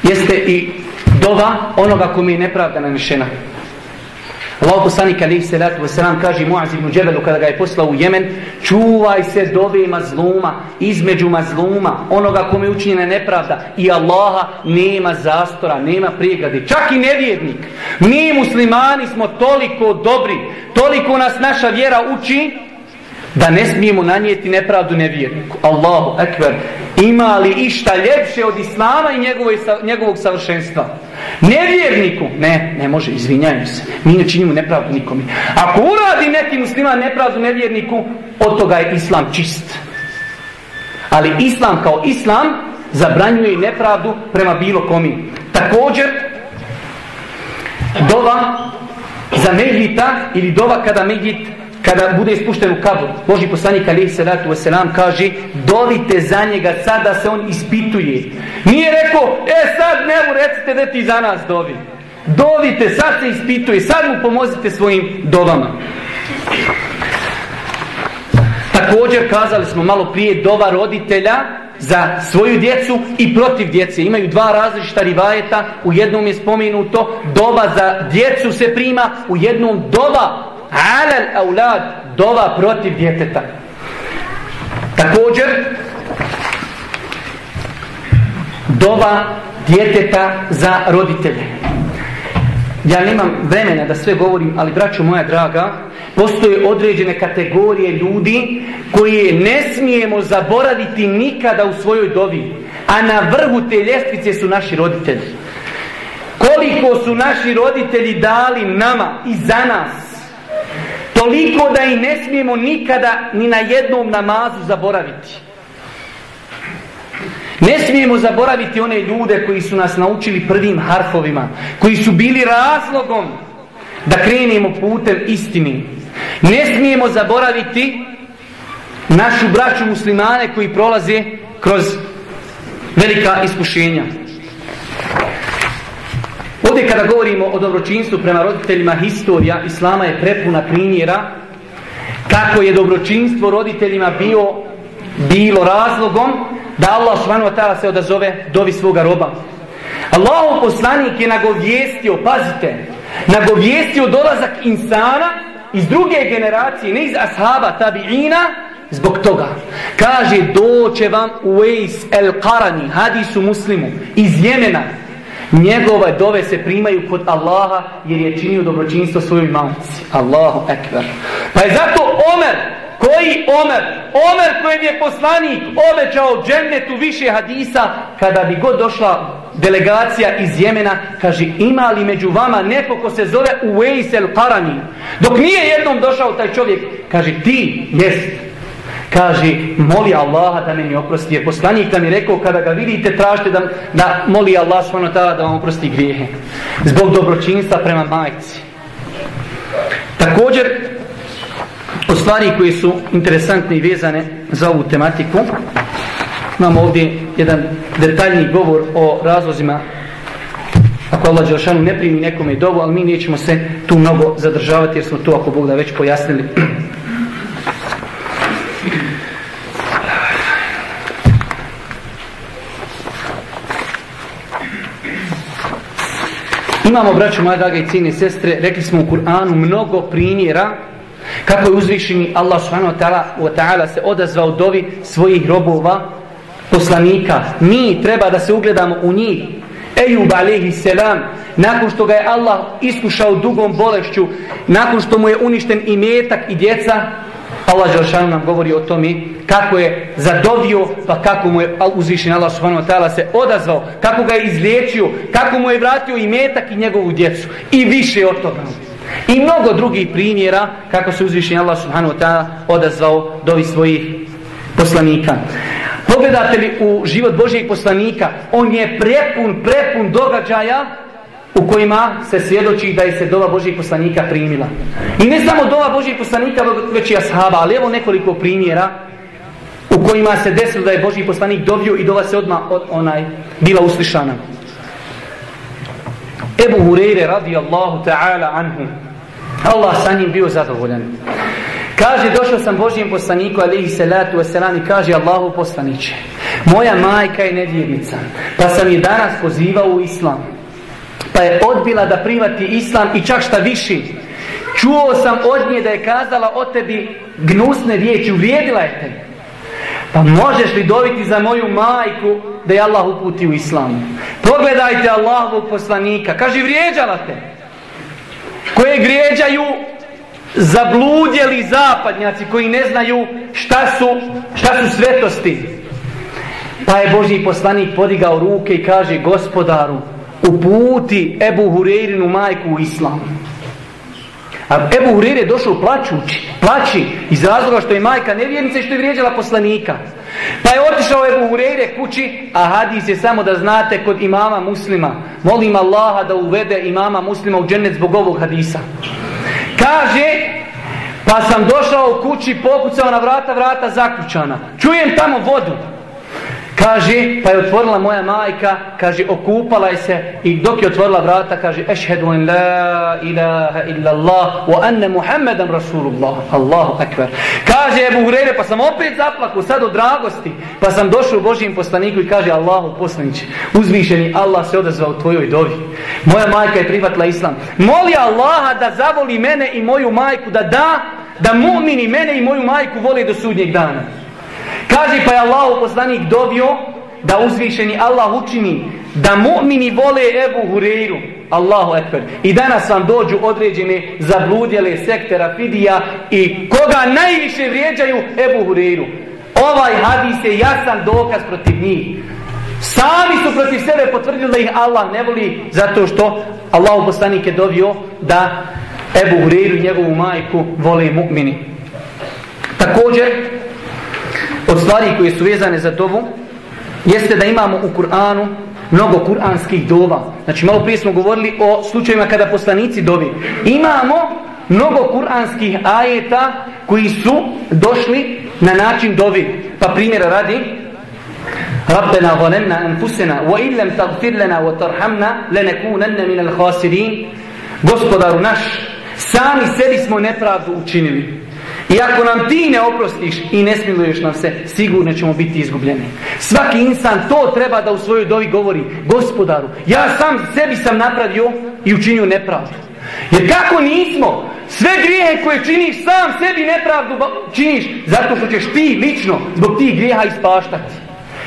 jeste i dova onoga kome je nepravda nanešena. Allah poslanik alaih salatu wasalam kaže Muaz ibn Džebelu kada ga je poslao u Jemen čuvaj se dove mazluma između mazluma onoga kome je učinjena nepravda i Allaha nema zastora, nema prijegade čak i nevjednik mi muslimani smo toliko dobri toliko nas naša vjera uči da ne smijemo nanijeti nepravdu nevjerniku. Allahu ekber, ima li išta ljepše od Islama i njegovog, njegovog savršenstva? Nevjerniku? Ne, ne može, izvinjaju se. Mi ne činimo nepravdu nikome. Ako uradi neki musliman nepravdu nevjerniku, od toga je Islam čist. Ali Islam kao Islam zabranjuje i nepravdu prema bilo komi. Također, dova za medjita ili dova kada medjit kada bude ispušten u kabur, Boži poslanik alaihi salatu wasalam kaže, dovite za njega sad da se on ispituje. Nije rekao, e sad ne recite da ti za nas dovi. Dovite, sad se ispituje, sad mu pomozite svojim dovama. Također kazali smo malo prije dova roditelja za svoju djecu i protiv djece. Imaju dva različita rivajeta, u jednom je spomenuto dova za djecu se prima, u jednom dova alal aulad, dova protiv djeteta. Također dova djeteta za roditelje. Ja nemam vremena da sve govorim, ali braćo moja draga, postoje određene kategorije ljudi koje ne smijemo zaboraviti nikada u svojoj dovi. A na vrhu te ljestvice su naši roditelji. Koliko su naši roditelji dali nama i za nas, toliko da i ne smijemo nikada ni na jednom namazu zaboraviti. Ne smijemo zaboraviti one ljude koji su nas naučili prvim harfovima, koji su bili razlogom da krenemo putem istini. Ne smijemo zaboraviti našu braću muslimane koji prolaze kroz velika iskušenja. Ovdje kada govorimo o dobročinstvu prema roditeljima, historija Islama je prepuna primjera kako je dobročinstvo roditeljima bio, bilo razlogom da Allah subhanahu wa ta'ala se odazove dovi svoga roba. Allahov poslanik je nagovijestio, pazite, nagovijestio dolazak insana iz druge generacije, ne iz ashaba tabi'ina, zbog toga. Kaže, doće vam Uwais el-Qarani, hadisu muslimu, iz Jemena. Njegove dove se primaju kod Allaha jer je činio dobročinstvo svojoj mamci. Allahu ekber. Pa je zato Omer, koji Omer? Omer kojem je poslanik obećao džennetu više hadisa kada bi god došla delegacija iz Jemena, kaže, ima li među vama neko ko se zove Uwais el-Qarani? Dok nije jednom došao taj čovjek, kaže, ti, jest. Kaže, moli Allaha da meni oprosti. Jer poslanik nam je rekao, kada ga vidite, tražite da, da moli Allah svojno da vam oprosti grijehe. Zbog dobročinstva prema majci. Također, od stvari koje su interesantne i vezane za ovu tematiku, imamo ovdje jedan detaljni govor o razlozima ako Allah Đelšanu ne primi nekome dovu, ali mi nećemo se tu mnogo zadržavati jer smo to ako Bog da već pojasnili. Imamo, braću moja draga i cijene sestre, rekli smo u Kur'anu mnogo primjera kako je uzvišeni Allah subhanahu wa ta'ala se odazvao dovi svojih robova poslanika. Mi treba da se ugledamo u njih. Ejub alaihi selam, nakon što ga je Allah iskušao dugom bolešću, nakon što mu je uništen i metak i djeca, Allah Đelšanu nam govori o tome kako je zadovio, pa kako mu je uzvišen Allah subhanahu wa ta'ala se odazvao, kako ga je izliječio, kako mu je vratio i metak i njegovu djecu. I više od toga. I mnogo drugih primjera kako se uzvišen Allah subhanahu wa ta'ala odazvao dovi svojih poslanika. Pogledate li u život Božijeg poslanika, on je prepun, prepun događaja u kojima se svjedoči da je se dova Božih poslanika primila. I ne samo dova Božih poslanika, već i ashaba, ali evo nekoliko primjera u kojima se desilo da je Božji poslanik dovio i dova se odmah od onaj bila uslišana. Ebu Hureyre radijallahu ta'ala anhu. Allah sa njim bio zadovoljan. Kaže, došao sam Božijem poslaniku, alihi salatu wasalam, i kaže Allahu poslaniće, moja majka je nevjernica, pa sam je danas pozivao u islam. Pa je odbila da primati islam i čak šta viši. Čuo sam od nje da je kazala o tebi gnusne riječi, uvrijedila je te. Pa možeš li dobiti za moju majku da je Allah uputi u islamu? Pogledajte Allahovog poslanika, kaže vrijeđala te. Koje vrijeđaju zabludjeli zapadnjaci koji ne znaju šta su, šta su svetosti. Pa je Božji poslanik podigao ruke i kaže gospodaru, uputi Ebu Hurerinu majku u islam. A Ebu Hurer je došao plaćući, plaći iz razloga što je majka nevjernica i što je vrijeđala poslanika. Pa je otišao Ebu Hurere kući, a hadis je samo da znate kod imama muslima. Molim Allaha da uvede imama muslima u džennet zbog ovog hadisa. Kaže, Pa sam došao u kući, pokucao na vrata, vrata zaključana. Čujem tamo vodu. Kaže, pa je otvorila moja majka, kaže, okupala je se i dok je otvorila vrata, kaže, ešhedu en la ilaha illa Allah, wa anna Muhammedan Rasulullah, Allahu akbar. Kaže, Ebu Hureyre, pa sam opet zaplaku, sad od dragosti, pa sam došao u Božijem poslaniku i kaže, Allahu poslaniće, uzvišeni Allah se odazvao tvojoj dovi. Moja majka je prihvatila islam. Moli Allaha da zavoli mene i moju majku, da da, da mu'mini mene i moju majku voli do sudnjeg dana. Kaže pa je Allah poslanik dobio da uzvišeni Allah učini da mu'mini vole Ebu Hureyru. Allahu ekber. I danas vam dođu određene zabludjele sekte Rafidija i koga najviše vrijeđaju Ebu Hureyru. Ovaj hadis je jasan dokaz protiv njih. Sami su protiv sebe potvrdili da ih Allah ne voli zato što Allah poslanik je dobio da Ebu Hureyru i njegovu majku vole mu'mini. Također, od stvari koje su vezane za dovu jeste da imamo u Kur'anu mnogo kuranskih dova. Znači malo prije smo govorili o slučajima kada poslanici dovi. Imamo mnogo kuranskih ajeta koji su došli na način dovi. Pa primjera radi ربنا ظلمنا أنفسنا وإن لم تغفر لنا وترحمنا لنكونن من الخاسرين Gospodaru naš, sami sebi smo nepravdu učinili. I ako nam ti ne oprostiš i ne smiluješ nam se, sigurno ćemo biti izgubljeni. Svaki insan to treba da u svojoj dovi govori. Gospodaru, ja sam sebi sam napravio i učinio nepravdu. Jer kako nismo, sve grijehe koje činiš, sam sebi nepravdu činiš, zato što ćeš ti lično zbog tih grijeha ispaštati.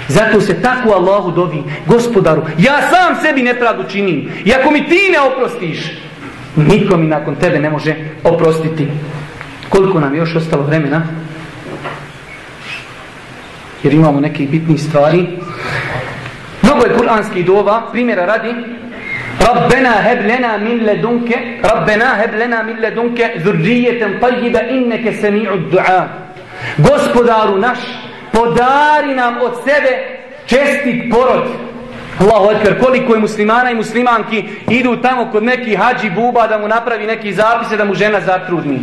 Zato se tako Allahu dovi, gospodaru, ja sam sebi nepravdu činim. I ako mi ti ne oprostiš, niko mi nakon tebe ne može oprostiti. Koliko nam još ostalo vremena? Jer imamo neke bitni stvari. Mnogo je kuranskih dova, primjera radi. Rabbena heb lena min ledunke, Rabbena heb lena min ledunke, zurđijetem tajjiba inneke sami'u du'a. Gospodaru naš, podari nam od sebe čestit porod. Allahu ekber, koliko je muslimana i muslimanki idu tamo kod neki hađi buba da mu napravi neki zapise da mu žena zatrudni.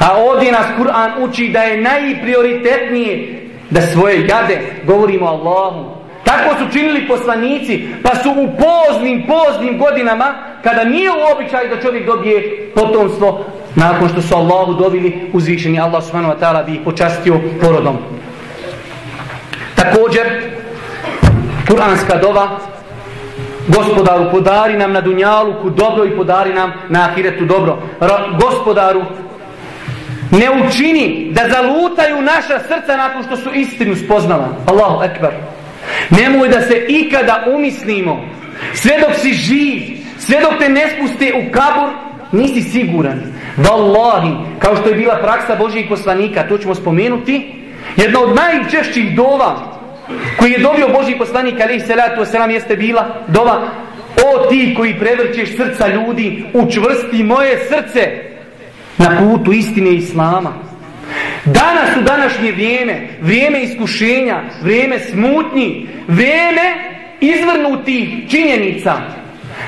A ovdje nas Kur'an uči da je najprioritetnije da svoje jade govorimo Allahu. Tako su činili poslanici, pa su u poznim, poznim godinama, kada nije u običaju da čovjek dobije potomstvo, nakon što su Allahu dobili uzvišeni Allah subhanahu wa ta'ala bi ih počastio porodom. Također, Kur'anska dova, gospodaru podari nam na dunjaluku dobro i podari nam na ahiretu dobro. Gospodaru, ne učini da zalutaju naša srca nakon što su istinu spoznala. Allahu ekber. Nemoj da se ikada umislimo. Sve dok si živ, sve dok te ne spuste u kabur, nisi siguran. Wallahi, kao što je bila praksa Božijih poslanika, to ćemo spomenuti, jedna od najčešćih dova koji je dobio Božji poslanik, ali salatu wasalam, jeste bila dova O ti koji prevrćeš srca ljudi, učvrsti moje srce na putu istine Islama. Danas u današnje vrijeme, vrijeme iskušenja, vrijeme smutnji, vrijeme izvrnutih činjenica.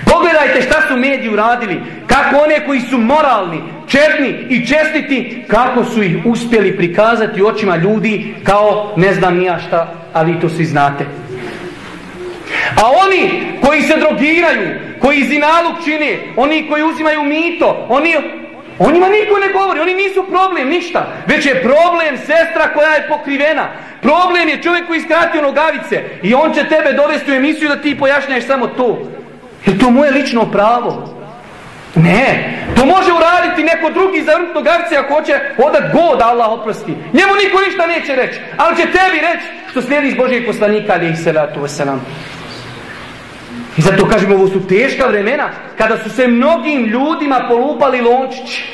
Pogledajte šta su mediji uradili, kako one koji su moralni, četni i čestiti, kako su ih uspjeli prikazati očima ljudi kao ne znam nija šta, a vi to svi znate. A oni koji se drogiraju, koji zinaluk čine, oni koji uzimaju mito, oni O njima niko ne govori, oni nisu problem, ništa. Već je problem sestra koja je pokrivena. Problem je čovjek koji iskratio nogavice i on će tebe dovesti u emisiju da ti pojašnjaš samo to. Je to moje lično pravo? Ne, to može uraditi neko drugi za vrtno gavce ako hoće odat god Allah oprosti. Njemu niko ništa neće reći, ali će tebi reći što slijedi iz Božijeg poslanika, ali ih se vratu vaselam. I zato kažemo, ovo su teška vremena kada su se mnogim ljudima polupali lončići.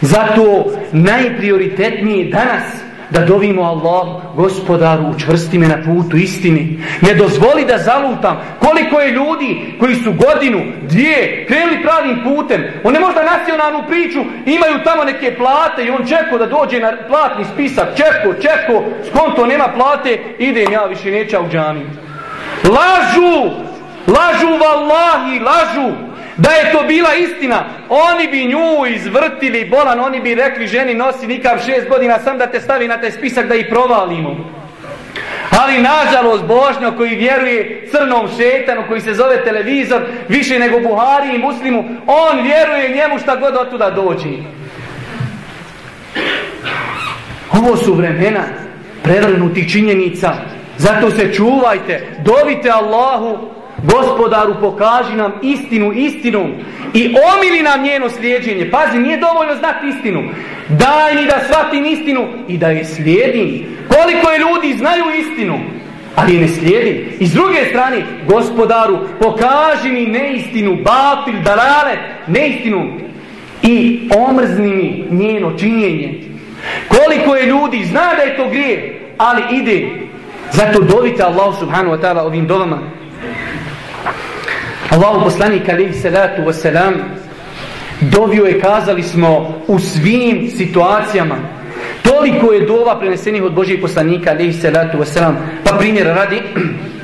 Zato najprioritetnije danas da dovimo Allah, gospodaru, učvrsti me na putu istini. Ne dozvoli da zalutam koliko je ljudi koji su godinu, dvije, krenuli pravim putem. On ne možda nacionalnu priču, imaju tamo neke plate i on čeko da dođe na platni spisak. Čeko, čeko, skonto nema plate, idem ja više neća u džaniju. Lažu! Lažu vallahi, lažu. Da je to bila istina, oni bi nju izvrtili bolan, oni bi rekli ženi nosi nikav šest godina sam da te stavi na taj spisak da ih provalimo. Ali nažalost Božnjo koji vjeruje crnom šetanu koji se zove televizor više nego Buhari i muslimu, on vjeruje njemu šta god od tuda dođe. Ovo su vremena prevrnutih činjenica. Zato se čuvajte, dovite Allahu, gospodaru pokaži nam istinu istinu i omili nam njeno slijedženje. Pazi, nije dovoljno znati istinu. Daj mi da shvatim istinu i da je slijedim. Koliko je ljudi znaju istinu, ali je ne slijedim. I s druge strane, gospodaru, pokaži mi neistinu, batil, dalalet, neistinu i omrzni mi njeno činjenje. Koliko je ljudi zna da je to grije, ali ide. Zato dovite Allah subhanahu wa ta'ala ovim dovama. Allahu poslanik alaihi salatu wasalam dovio je, kazali smo, u svim situacijama. Toliko je dova prenesenih od Božijeg poslanika alaihi salatu wasalam. Pa primjer radi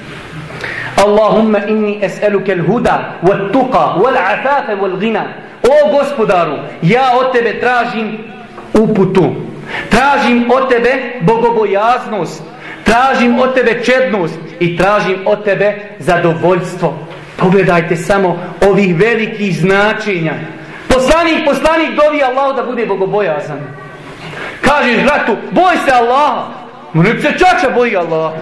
Allahumma inni es'aluke l-huda wal-tuqa wal-afafe, wal-gina O gospodaru, ja od tebe tražim uputu. Tražim od tebe bogobojaznost. Tražim od tebe čednost i tražim od tebe zadovoljstvo. Pogledajte samo ovih velikih značenja. Poslanik, poslanik dovi Allah da bude bogobojazan. Kažeš bratu, boj se Allaha. Nek se čača boji Allah.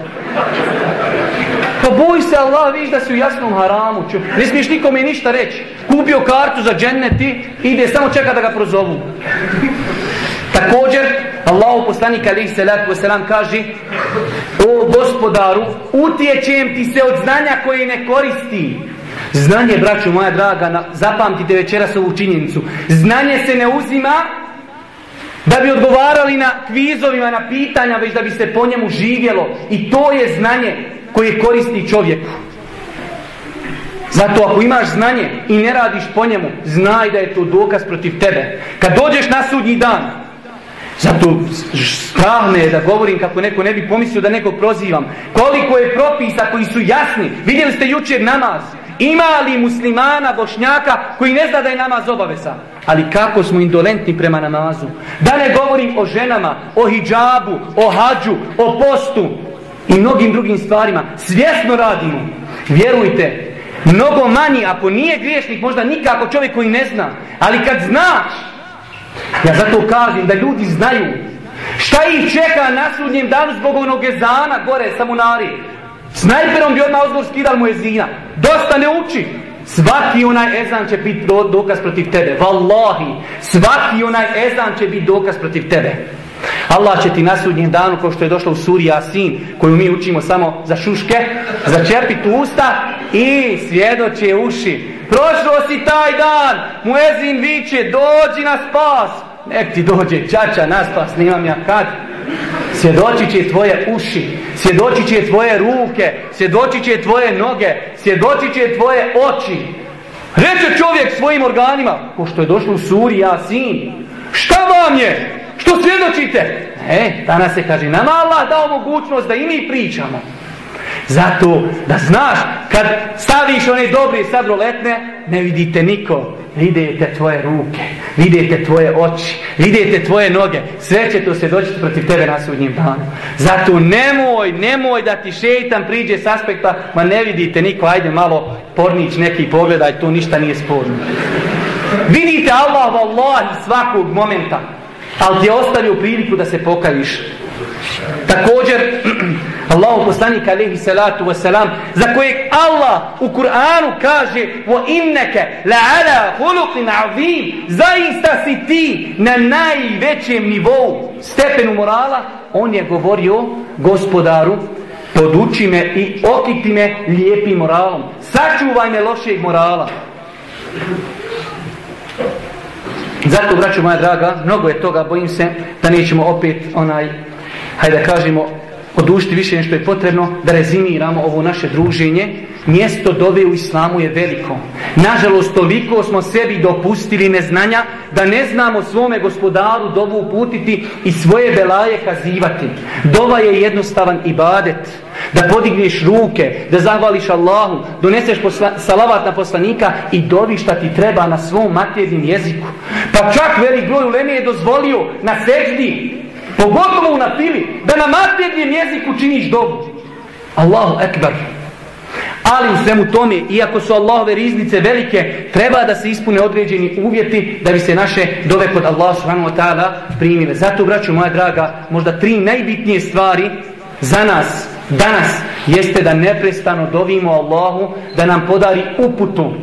Pa boj se Allah, viš da si u jasnom haramu. Ču. Ne smiješ nikome ništa reći. Kupio kartu za dženneti, ide samo čeka da ga prozovu. Također, Allahu poslanik alaihi salatu wasalam kaže O gospodaru, utječem ti se od znanja koje ne koristi. Znanje, braću moja draga, zapamtite večeras ovu činjenicu. Znanje se ne uzima da bi odgovarali na kvizovima, na pitanja, već da bi se po njemu živjelo. I to je znanje koje koristi čovjeku. Zato ako imaš znanje i ne radiš po njemu, znaj da je to dokaz protiv tebe. Kad dođeš na sudnji dan, Zato strah me je da govorim kako neko ne bi pomislio da nekog prozivam. Koliko je propisa koji su jasni. Vidjeli ste jučer namaz. Ima li muslimana, bošnjaka koji ne zna da je namaz obaveza? Ali kako smo indolentni prema namazu? Da ne govorim o ženama, o hijabu, o hađu, o postu i mnogim drugim stvarima. Svjesno radimo. Vjerujte, mnogo manji, ako nije griješnik, možda nikako čovjek koji ne zna. Ali kad znaš, Ja zato kažem da ljudi znaju šta ih čeka na sudnjem danu zbog onog ezana gore samunari. Snajperom bi odmah ozgor skidal mu ezina. Dosta ne uči. Svaki onaj ezan će biti dokaz protiv tebe. Wallahi, svaki onaj ezan će biti dokaz protiv tebe. Allah će ti na sudnjem danu, kao što je došlo u suri Asin, koju mi učimo samo za šuške, začerpiti usta i svjedoće uši. Prošlo si taj dan, muezin viće, dođi na spas. Nek ti dođe čača na spas, nimam ja kad. Svjedoći će tvoje uši, svjedoći će tvoje ruke, svjedoći će tvoje noge, svjedoći će tvoje oči. Reče čovjek svojim organima, ko što je došlo u suri Asin, šta vam je? Što svjedočite? E, danas se kaže, nama Allah dao mogućnost da i mi pričamo. Zato da znaš, kad staviš one dobre sadroletne, ne vidite niko. Vidite tvoje ruke, vidite tvoje oči, vidite tvoje noge. Sve će to se doći protiv tebe na sudnjem danu. Zato nemoj, nemoj da ti šeitan priđe s aspekta, ma ne vidite niko, ajde malo pornić neki pogledaj, tu ništa nije sporno. Vidite Allah, Allah svakog momenta ali ti je ostavio priliku da se pokajiš. Također, Allahu poslanik alaihi salatu wasalam, za kojeg Allah u Kur'anu kaže wa inneke la ala huluqin azim, zaista si ti na najvećem nivou stepenu morala, on je govorio gospodaru, poduči me i okiti me lijepim moralom. Sačuvaj me lošeg morala. Zato, braću moja draga, mnogo je toga, bojim se da nećemo opet onaj, hajde da kažemo, odušiti više nešto je potrebno da rezimiramo ovo naše druženje. Mjesto dove u islamu je veliko. Nažalost, toliko smo sebi dopustili neznanja da ne znamo svome gospodaru dovu uputiti i svoje belaje kazivati. Dova je jednostavan ibadet. Da podigneš ruke, da zahvališ Allahu, doneseš posla, salavat na poslanika i dovi šta ti treba na svom maternim jeziku. Pa čak velik broj u Leme je dozvolio na seždi Pogotovo na fili, da na maternjem jeziku činiš dobu. Allahu ekber. Ali u svemu tome, iako su Allahove riznice velike, treba da se ispune određeni uvjeti da bi se naše dove kod Allah subhanahu wa ta'ala primile. Zato, braću moja draga, možda tri najbitnije stvari za nas, danas, jeste da neprestano dovimo Allahu da nam podari uputu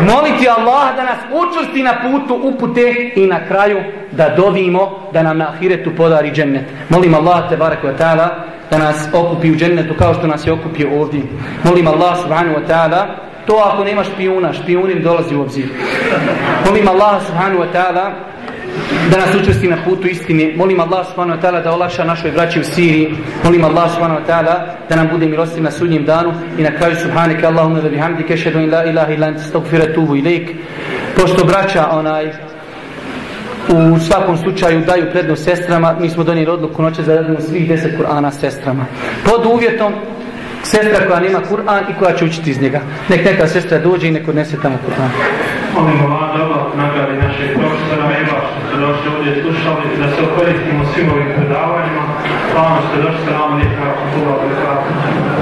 moliti Allah da nas učusti na putu upute i na kraju da dovimo da nam na ahiretu podari džennet. Molim Allah te barek wa ta'ala da nas okupi u džennetu kao što nas je okupio ovdje. Molim Allah subhanahu wa ta'ala to ako nema špijuna, špijunim dolazi u obzir. Molim Allah subhanahu wa ta'ala da nas učesti na putu istine. Molim Allah subhanahu wa ta'ala da olakša našoj braći u Siriji. Molim Allah subhanahu wa ta'ala da nam bude milostiv na sudnjem danu i na kraju subhanike Allahumma da bihamdike šedu in la ilaha ilan anta stagfira tubu ilaik. Pošto braća onaj u svakom slučaju daju prednost sestrama, mi smo donijeli odluku noće za radimo svih deset Kur'ana sestrama. Pod uvjetom sestra koja nema Kur'an i koja će učiti iz njega. Nek neka sestra dođe i nek odnese tamo Kur'an. Molim Allah Allah nagradi naše profesora i vas što ste došli ovdje slušali, da se okoristimo svim ovim predavanjima. Hvala što ste došli, salamu alaikum, rahmatullahi wa barakatuh.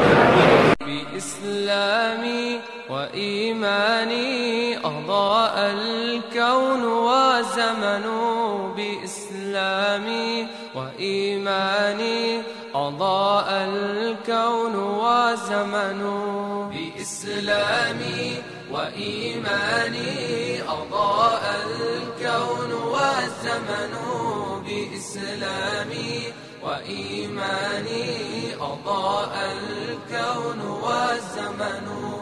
بإسلامي وإيماني أضاء الكون وزمن بإسلامي وإيماني أضاء الكون وزمن بإسلامي وإيماني أضاء الكون والزمن بإسلامي. وإيماني أضاء الكون والزمن